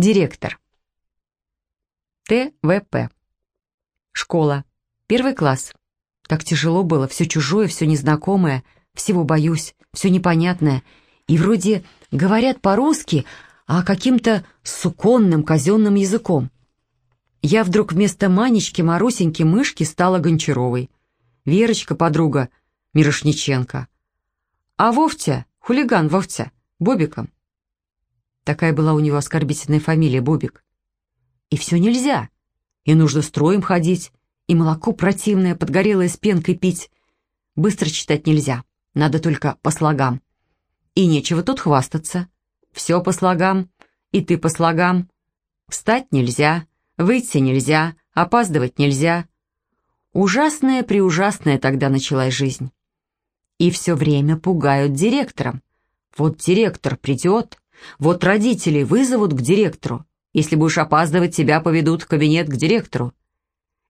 Директор. ТВП. Школа. Первый класс. Так тяжело было, все чужое, все незнакомое, всего боюсь, все непонятное. И вроде говорят по-русски, а каким-то суконным казенным языком. Я вдруг вместо Манечки, Марусеньки, Мышки стала Гончаровой. Верочка, подруга, Мирошниченко. А Вовтя, хулиган Вовтя, Бобиком. Такая была у него оскорбительная фамилия Бобик. И все нельзя. И нужно строем ходить, и молоко противное, подгорелое с пенкой пить. Быстро читать нельзя, надо только по слогам. И нечего тут хвастаться. Все по слогам, и ты по слогам. Встать нельзя, выйти нельзя, опаздывать нельзя. Ужасная-преужасная тогда началась жизнь. И все время пугают директором. Вот директор придет, вот родители вызовут к директору. Если будешь опаздывать, тебя поведут в кабинет к директору.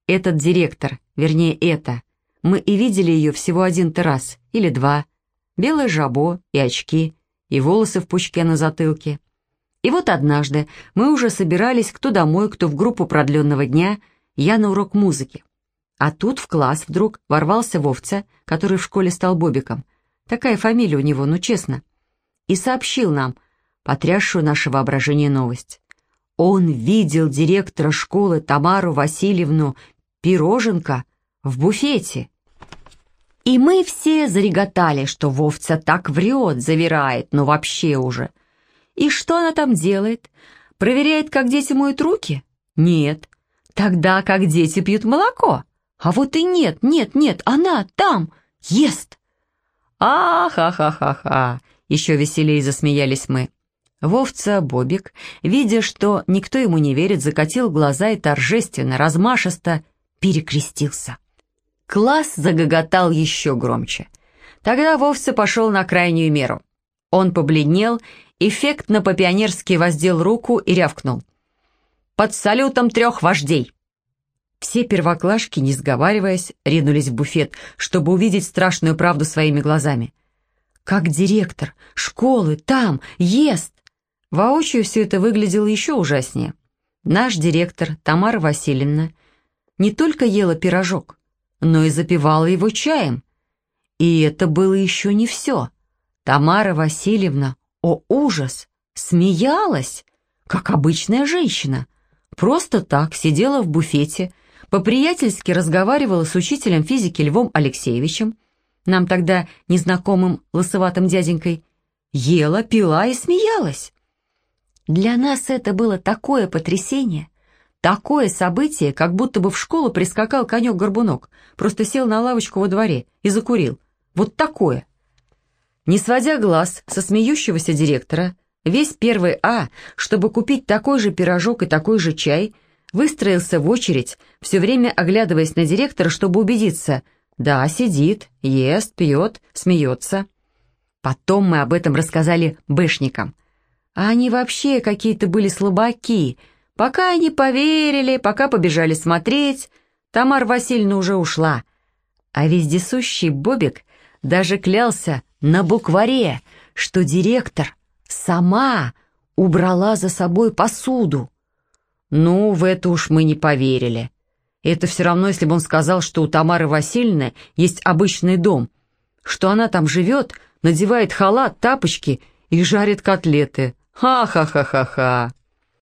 Этот директор, вернее это, мы и видели ее всего один-то раз, или два. Белое жабо и очки, и волосы в пучке на затылке. И вот однажды мы уже собирались кто домой, кто в группу продленного дня, я на урок музыки. А тут в класс вдруг ворвался Вовца, который в школе стал Бобиком. Такая фамилия у него, ну честно. И сообщил нам – потрясшую наше воображение новость. Он видел директора школы Тамару Васильевну Пироженко в буфете. И мы все зареготали, что Вовца так врет, завирает, но вообще уже. И что она там делает? Проверяет, как дети моют руки? Нет. Тогда как дети пьют молоко? А вот и нет, нет, нет, она там ест. А-ха-ха-ха-ха, еще веселее засмеялись мы. Вовца Бобик, видя, что никто ему не верит, закатил глаза и торжественно, размашисто перекрестился. Класс загоготал еще громче. Тогда Вовца пошел на крайнюю меру. Он побледнел, эффектно по-пионерски воздел руку и рявкнул. «Под салютом трех вождей!» Все первоклашки, не сговариваясь, ринулись в буфет, чтобы увидеть страшную правду своими глазами. Как директор школы там ест! Воочию все это выглядело еще ужаснее. Наш директор Тамара Васильевна не только ела пирожок, но и запивала его чаем. И это было еще не все. Тамара Васильевна, о ужас, смеялась, как обычная женщина. Просто так сидела в буфете, по-приятельски разговаривала с учителем физики Львом Алексеевичем, нам тогда незнакомым лысоватым дяденькой, ела, пила и смеялась. Для нас это было такое потрясение, такое событие, как будто бы в школу прискакал конек-горбунок, просто сел на лавочку во дворе и закурил. Вот такое. Не сводя глаз со смеющегося директора, весь первый А, чтобы купить такой же пирожок и такой же чай, выстроился в очередь, все время оглядываясь на директора, чтобы убедиться, да, сидит, ест, пьет, смеется. Потом мы об этом рассказали бэшникам. А они вообще какие-то были слабаки. Пока они поверили, пока побежали смотреть, Тамара Васильевна уже ушла. А вездесущий Бобик даже клялся на букваре, что директор сама убрала за собой посуду. Ну, в это уж мы не поверили. Это все равно, если бы он сказал, что у Тамары Васильевны есть обычный дом, что она там живет, надевает халат, тапочки и жарит котлеты. Ха-ха-ха-ха-ха.